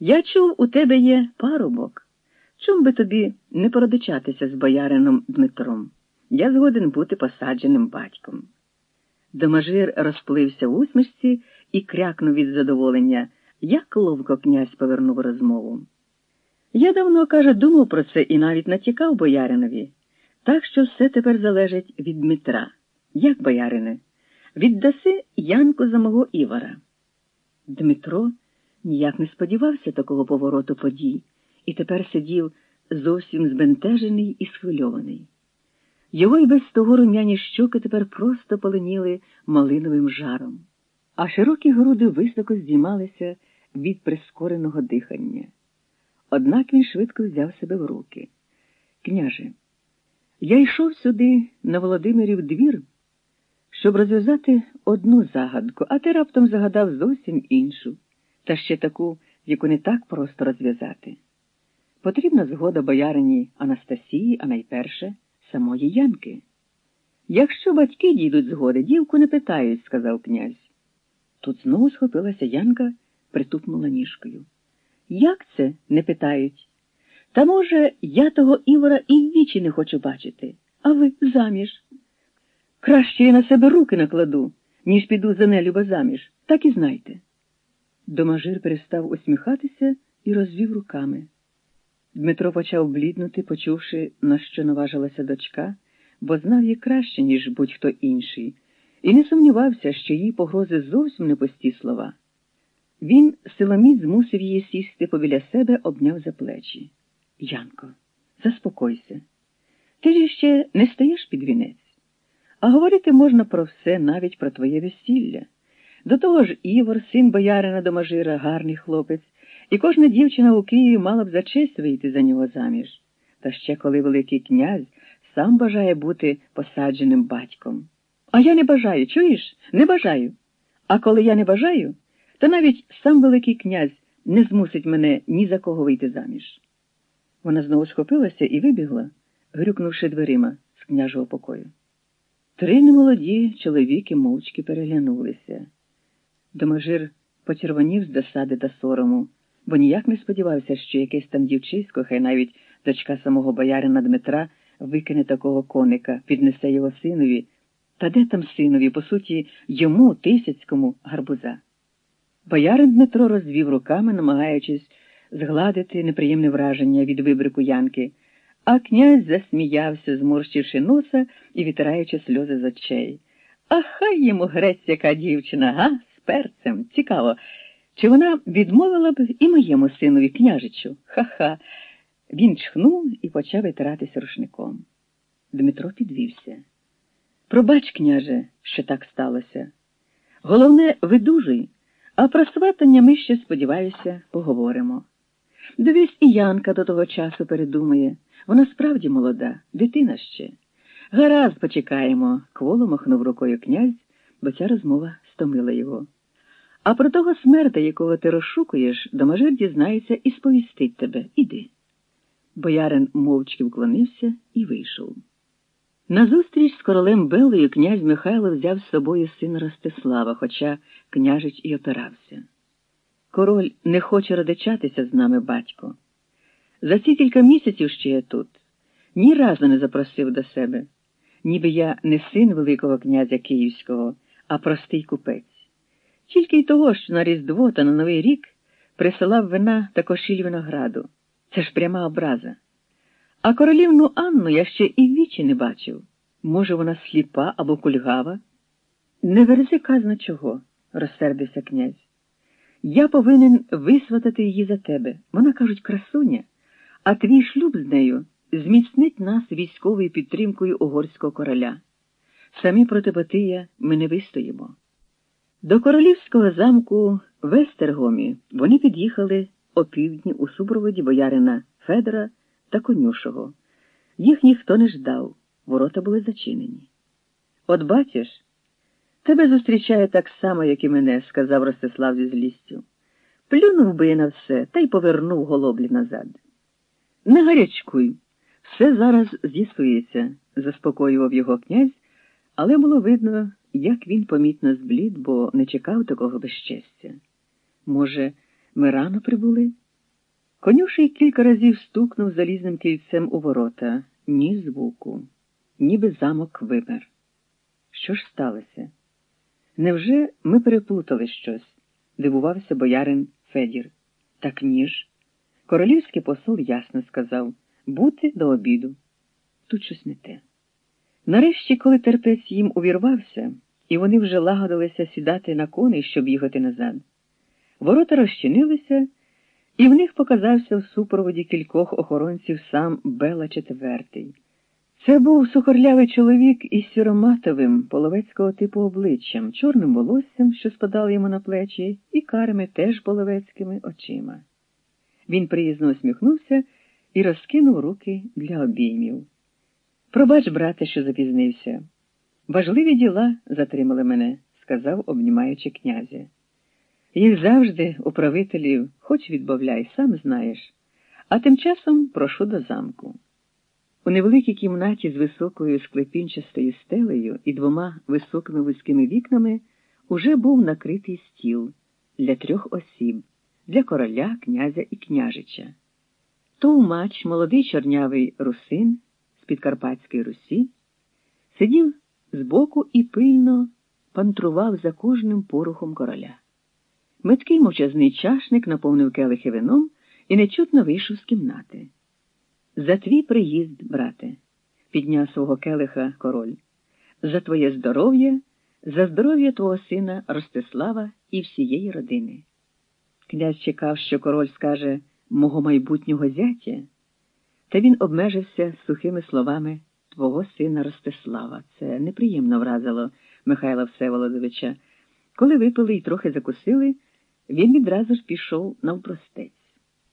Я чув, у тебе є парубок. Чом би тобі не породичатися з боярином Дмитром? Я згоден бути посадженим батьком. Домажир розплився в усмішці і крякнув від задоволення, як ловко князь повернув розмову. Я давно, каже, думав про це і навіть натякав бояринові, так що все тепер залежить від Дмитра. Як, боярине, віддаси Янку за мого Івара. Дмитро ніяк не сподівався такого повороту подій і тепер сидів зовсім збентежений і схвильований. Його й без того рум'яні щоки тепер просто поленіли малиновим жаром, а широкі груди високо здіймалися від прискореного дихання. Однак він швидко взяв себе в руки. Княже, я йшов сюди на Володимирів двір, щоб розв'язати одну загадку, а ти раптом загадав зовсім іншу, та ще таку, яку не так просто розв'язати. Потрібна згода боярині Анастасії, а найперше самої Янки. Якщо батьки дійдуть згоди, дівку не питають, сказав князь. Тут знову схопилася Янка, притупнула ніжкою. Як це? не питають. Та, може, я того Івора і в вічі не хочу бачити, а ви заміж. Краще я на себе руки накладу, ніж піду за нелюба заміж, так і знайте. Домажир перестав усміхатися і розвів руками. Дмитро почав бліднути, почувши, на що наважилася дочка, бо знав її краще, ніж будь-хто інший, і не сумнівався, що її погрози зовсім не пусті слова. Він силоміць змусив її сісти побіля себе, обняв за плечі. Янко, заспокойся. Ти ж ще не стаєш під вінець, а говорити можна про все, навіть про твоє весілля. До того ж, Івор, син боярина Домажира, гарний хлопець, і кожна дівчина у Києві мала б за честь вийти за нього заміж. Та ще коли Великий князь сам бажає бути посадженим батьком. А я не бажаю, чуєш? Не бажаю. А коли я не бажаю, то навіть сам Великий князь не змусить мене ні за кого вийти заміж. Вона знову схопилася і вибігла, грюкнувши дверима з княжого покою. Три немолоді чоловіки мовчки переглянулися. Домажир почервонів з досади та сорому, бо ніяк не сподівався, що якесь там дівчисько, хай навіть дочка самого боярина Дмитра викине такого коника, піднесе його синові. Та де там синові, по суті, йому, тисяцькому, гарбуза? Боярин Дмитро розвів руками, намагаючись згладити неприємне враження від вибрику Янки, а князь засміявся, зморщивши носа і витираючи сльози з очей. А хай йому грець яка дівчина, га, перцем. Цікаво. Чи вона відмовила б і моєму синові княжичу? Ха-ха. Він чхнув і почав витиратися рушником. Дмитро підвівся. Пробач, княже, що так сталося. Головне, видужуй, а про сватання ми ще, сподіваюся, поговоримо. Дивись, і Янка до того часу передумає. Вона справді молода, дитина ще. Гаразд почекаємо, кволо махнув рукою князь, бо ця розмова стомила його. А про того смерта, якого ти розшукуєш, домажир дізнається і сповістить тебе. Іди. Боярин мовчки вклонився і вийшов. На зустріч з королем Белою князь Михайло взяв з собою сина Ростислава, хоча княжич і опирався. Король не хоче родичатися з нами, батько. За ці кілька місяців, що я тут, ні разу не запросив до себе, ніби я не син Великого князя Київського, а простий купець. Тільки й того, що на Різдво та на Новий рік присилав вина та кошіль винограду. Це ж пряма образа. А королівну Анну я ще і вічі не бачив. Може, вона сліпа або кульгава? Не верзи казна чого, розсердився князь. Я повинен висватати її за тебе. Вона, кажуть, красуня, а твій шлюб з нею зміцнить нас військовою підтримкою угорського короля. Самі проти Батия ми не вистоїмо. До королівського замку в Естергомі вони під'їхали опівдні у супроводі боярина Федора та конюшого. Їх ніхто не ждав, ворота були зачинені. От бачиш, тебе зустрічає так само, як і мене, сказав Ростислав зі злістю. Плюнув би я на все та й повернув голоблі назад. Не гарячкуй, все зараз з'ясується, заспокоював його князь, але було видно, як він помітно зблід, бо не чекав такого безчестя. Може, ми рано прибули? Конюший кілька разів стукнув залізним кільцем у ворота, ні звуку, ніби замок вимер. Що ж сталося? Невже ми переплутали щось? дивувався боярин Федір. Так ні ж. Королівський посол ясно сказав бути до обіду. Тут щось не те. Нарешті, коли терпець їм увірвався, і вони вже лагодилися сідати на коней, щоб їхати назад, ворота розчинилися, і в них показався в супроводі кількох охоронців сам Бела Четвертий. Це був сухорлявий чоловік із сіроматовим половецького типу обличчям, чорним волоссям, що спадало йому на плечі, і карими теж половецькими очима. Він приязно усміхнувся і розкинув руки для обіймів. Пробач, брате, що запізнився. Важливі діла затримали мене, сказав, обнімаючи князя. Їх завжди, управителів, хоч відбавляй, сам знаєш, а тим часом прошу до замку. У невеликій кімнаті з високою склепінчастою стелею і двома високими вузькими вікнами уже був накритий стіл для трьох осіб, для короля, князя і княжича. Товмач, молодий чорнявий русин з Підкарпатської Русі, збоку і пильно пантрував за кожним порухом короля. Меткий мовчазний чашник наповнив келихи вином і нечутно вийшов з кімнати. За твій приїзд, брате, підняв свого келиха король, за твоє здоров'я, за здоров'я твого сина Ростислава і всієї родини. Князь чекав, що король скаже мого майбутнього зятя, та він обмежився сухими словами твого сина Ростислава. Це неприємно вразило Михайла Всеволодовича. Коли випили і трохи закусили, він відразу ж пішов навпростець.